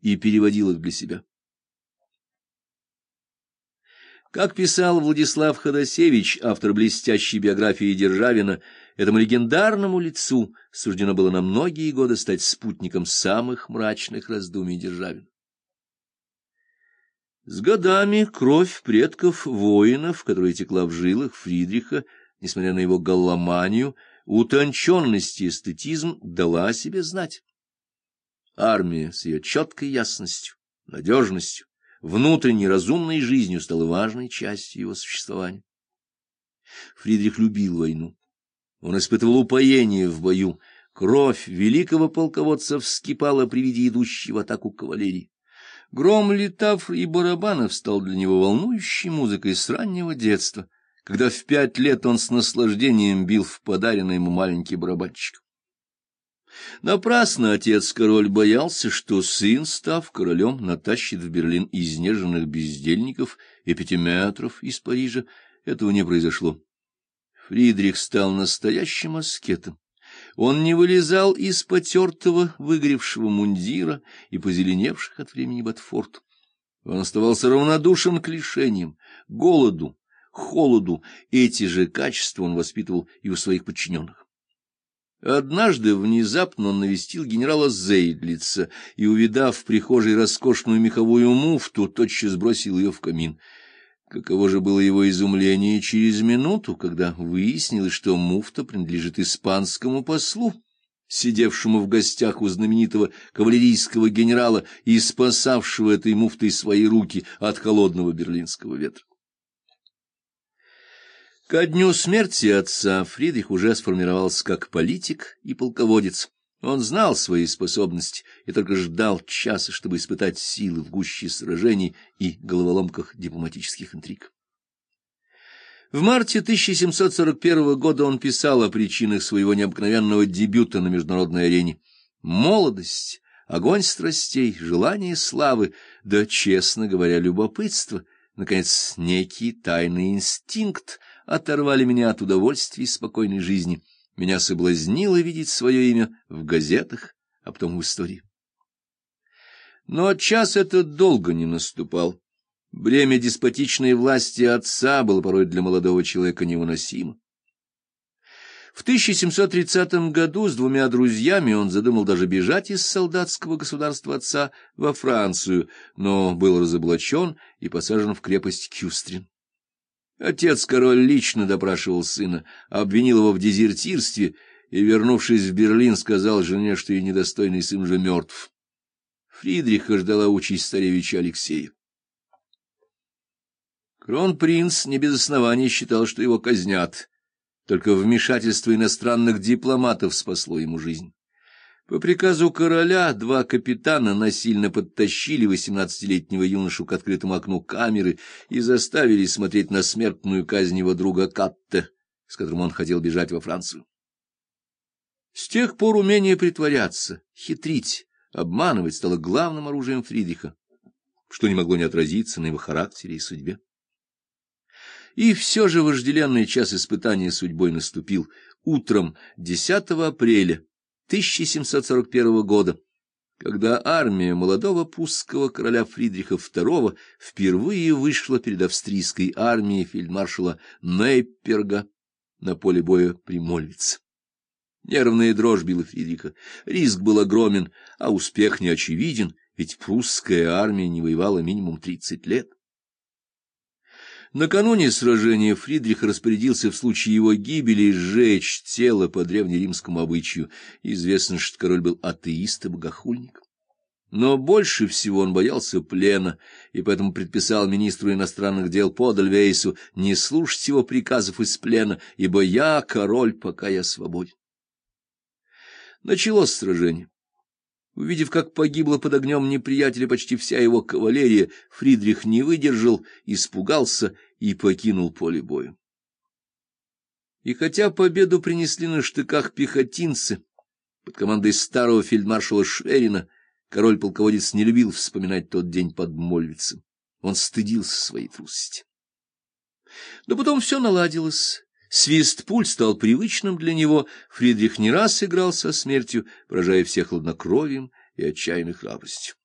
и переводил их для себя. Как писал Владислав Ходосевич, автор блестящей биографии Державина, этому легендарному лицу суждено было на многие годы стать спутником самых мрачных раздумий Державина. С годами кровь предков воинов, которая текла в жилах Фридриха, несмотря на его галломанию, утонченность и эстетизм дала о себе знать. Армия с ее четкой ясностью, надежностью, внутренней разумной жизнью стала важной частью его существования. Фридрих любил войну. Он испытывал упоение в бою. Кровь великого полководца вскипала при виде идущей в атаку кавалерии. Гром летав и барабанов стал для него волнующей музыкой с раннего детства, когда в пять лет он с наслаждением бил в подаренный ему маленький барабанчик. Напрасно отец-король боялся, что сын, став королем, натащит в Берлин изнеженных бездельников и пятиметров из Парижа. Этого не произошло. Фридрих стал настоящим аскетом. Он не вылезал из потертого, выгоревшего мундира и позеленевших от времени ботфорт. Он оставался равнодушен к лишениям, голоду, холоду. Эти же качества он воспитывал и у своих подчиненных. Однажды внезапно он навестил генерала Зейдлица и, увидав в прихожей роскошную меховую муфту, тотчас бросил ее в камин. Каково же было его изумление через минуту, когда выяснилось, что муфта принадлежит испанскому послу, сидевшему в гостях у знаменитого кавалерийского генерала и спасавшего этой муфтой свои руки от холодного берлинского ветра. Ко дню смерти отца Фридрих уже сформировался как политик и полководец. Он знал свои способности и только ждал часа, чтобы испытать силы в гуще сражений и головоломках дипломатических интриг. В марте 1741 года он писал о причинах своего необыкновенного дебюта на международной арене. Молодость, огонь страстей, желание славы, да, честно говоря, любопытство, наконец, некий тайный инстинкт оторвали меня от удовольствий спокойной жизни — меня соблазнило видеть свое имя в газетах, а потом в истории. Но час этот долго не наступал. Бремя деспотичной власти отца было порой для молодого человека невыносимо. В 1730 году с двумя друзьями он задумал даже бежать из солдатского государства отца во Францию, но был разоблачен и посажен в крепость Кюстрин. Отец-король лично допрашивал сына, обвинил его в дезертирстве и, вернувшись в Берлин, сказал жене, что и недостойный сын же мертв. Фридриха ждала участь царевича Алексея. Кронпринц не без оснований считал, что его казнят. Только вмешательство иностранных дипломатов спасло ему жизнь. По приказу короля два капитана насильно подтащили восемнадцатилетнего юношу к открытому окну камеры и заставили смотреть на смертную казнь его друга Катте, с которым он хотел бежать во Францию. С тех пор умение притворяться, хитрить, обманывать стало главным оружием Фридриха, что не могло не отразиться на его характере и судьбе. И все же вожделенный час испытания судьбой наступил утром 10 апреля 1741 года, когда армия молодого пустского короля Фридриха II впервые вышла перед австрийской армией фельдмаршала Нейперга на поле боя при Мольвице. Нервная дрожь била Фридриха, риск был огромен, а успех не очевиден, ведь прусская армия не воевала минимум тридцать лет. Накануне сражения Фридрих распорядился в случае его гибели сжечь тело по древнеримскому обычаю. Известно, что король был атеист и богохульник. Но больше всего он боялся плена, и поэтому предписал министру иностранных дел Подальвейсу не слушать его приказов из плена, ибо я король, пока я свободен. Началось сражение. Увидев, как погибла под огнем неприятеля почти вся его кавалерия, Фридрих не выдержал, испугался и покинул поле боя. И хотя победу принесли на штыках пехотинцы под командой старого фельдмаршала Шверина, король-полководец не любил вспоминать тот день под Мольвицем. Он стыдился своей трусости. Но потом все наладилось. Свист пуль стал привычным для него, Фридрих не раз играл со смертью, поражая всех хладнокровием и отчаянной храбростью.